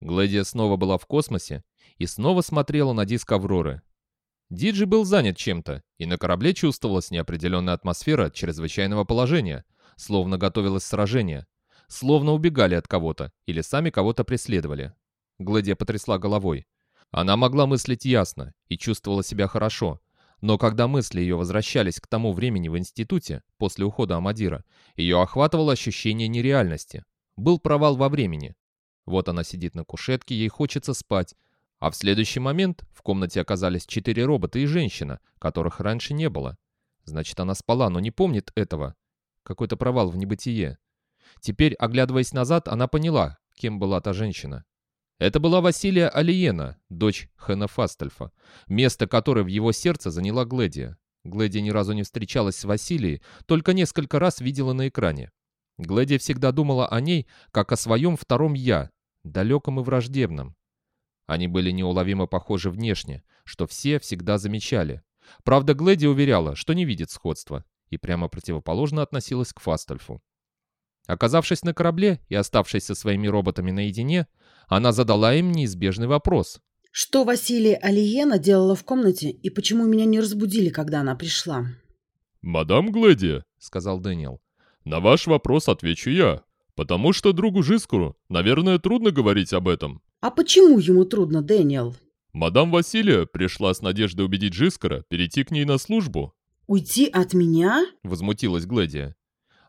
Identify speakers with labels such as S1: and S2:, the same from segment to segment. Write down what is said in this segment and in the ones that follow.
S1: Глэдия снова была в космосе и снова смотрела на диск Авроры. Диджи был занят чем-то, и на корабле чувствовалась неопределенная атмосфера чрезвычайного положения, словно готовилось сражение, словно убегали от кого-то или сами кого-то преследовали. Глэдия потрясла головой. Она могла мыслить ясно и чувствовала себя хорошо, но когда мысли ее возвращались к тому времени в институте, после ухода Амадира, ее охватывало ощущение нереальности. Был провал во времени. Вот она сидит на кушетке, ей хочется спать, а в следующий момент в комнате оказались четыре робота и женщина, которых раньше не было. Значит, она спала, но не помнит этого. Какой-то провал в небытие. Теперь, оглядываясь назад, она поняла, кем была та женщина. Это была Василия Алиена, дочь Хэна Фастельфа, место которой в его сердце заняла Гледия. Гледия ни разу не встречалась с Василией, только несколько раз видела на экране. Гледия всегда думала о ней, как о своем втором «я», далеком и враждебном. Они были неуловимо похожи внешне, что все всегда замечали. Правда, Глэди уверяла, что не видит сходства, и прямо противоположно относилась к Фастальфу. Оказавшись на корабле и оставшись со своими роботами наедине, она задала им неизбежный вопрос.
S2: Что Василия Алиена делала в комнате и почему меня не разбудили, когда она пришла?
S3: «Мадам Глэди», — сказал Дэниел, — «на ваш вопрос отвечу я, потому что другу Жискуру, наверное, трудно говорить об этом.
S2: А почему ему трудно, Дэниел?
S3: Мадам Василия пришла с надеждой убедить Джискара перейти к ней на службу.
S2: «Уйти от меня?»
S1: — возмутилась Гледия.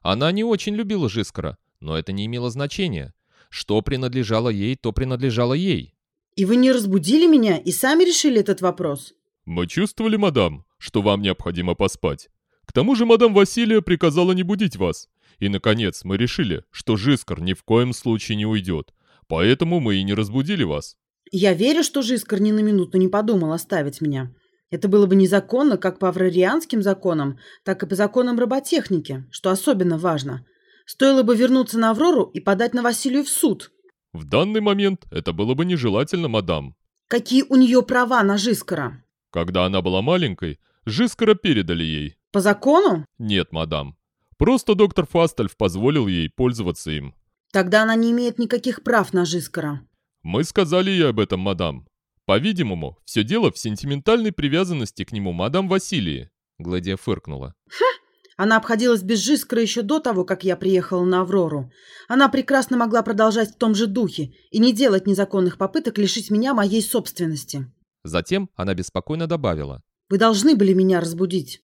S1: Она не очень любила Жискара, но это не имело значения. Что принадлежало ей, то принадлежало ей.
S2: «И вы не разбудили меня и сами решили этот вопрос?»
S3: «Мы чувствовали, мадам, что вам необходимо поспать. К тому же мадам Василия приказала не будить вас. И, наконец, мы решили, что Жискар ни в коем случае не уйдет, Поэтому мы и не разбудили вас.
S2: Я верю, что Жискар ни на минуту не подумал оставить меня. Это было бы незаконно как по аврарианским законам, так и по законам роботехники, что особенно важно. Стоило бы вернуться на Аврору и подать на Василию в суд.
S3: В данный момент это было бы нежелательно, мадам.
S2: Какие у нее права на Жискара?
S3: Когда она была маленькой, Жискара передали ей.
S2: По закону?
S3: Нет, мадам. Просто доктор Фастальф позволил ей пользоваться им.
S2: Тогда она не имеет никаких прав на Жискара.
S3: Мы сказали ей об этом, мадам. По-видимому, все дело в сентиментальной привязанности к нему мадам Василии.
S1: Гладия фыркнула.
S2: Ха! Она обходилась без Жискара еще до того, как я приехала на Аврору. Она прекрасно могла продолжать в том же духе и не делать незаконных попыток лишить меня моей собственности.
S1: Затем она беспокойно добавила.
S2: «Вы должны были меня разбудить».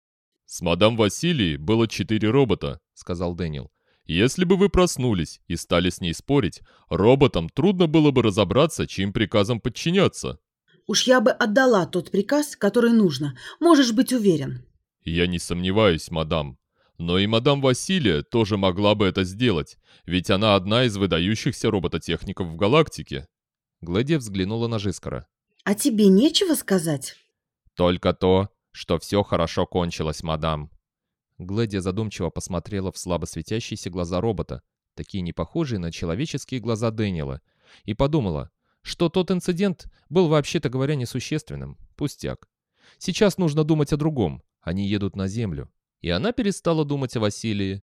S3: «С мадам Василией было четыре робота», — сказал Дэниел. Если бы вы проснулись и стали с ней спорить, роботам трудно было бы разобраться, чьим приказам подчиняться.
S2: Уж я бы отдала тот приказ, который нужно, можешь быть уверен.
S3: Я не сомневаюсь, мадам. Но и мадам Василия тоже могла бы это сделать, ведь она одна из выдающихся робототехников в галактике.
S1: Глэдия взглянула на Жискара.
S2: А тебе нечего сказать?
S1: Только то, что все хорошо кончилось, мадам. Глэдия задумчиво посмотрела в слабо светящиеся глаза робота, такие не похожие на человеческие глаза Дэниела, и подумала, что тот инцидент был вообще-то говоря несущественным, пустяк. Сейчас нужно думать о другом, они едут на Землю. И она перестала думать о Василии,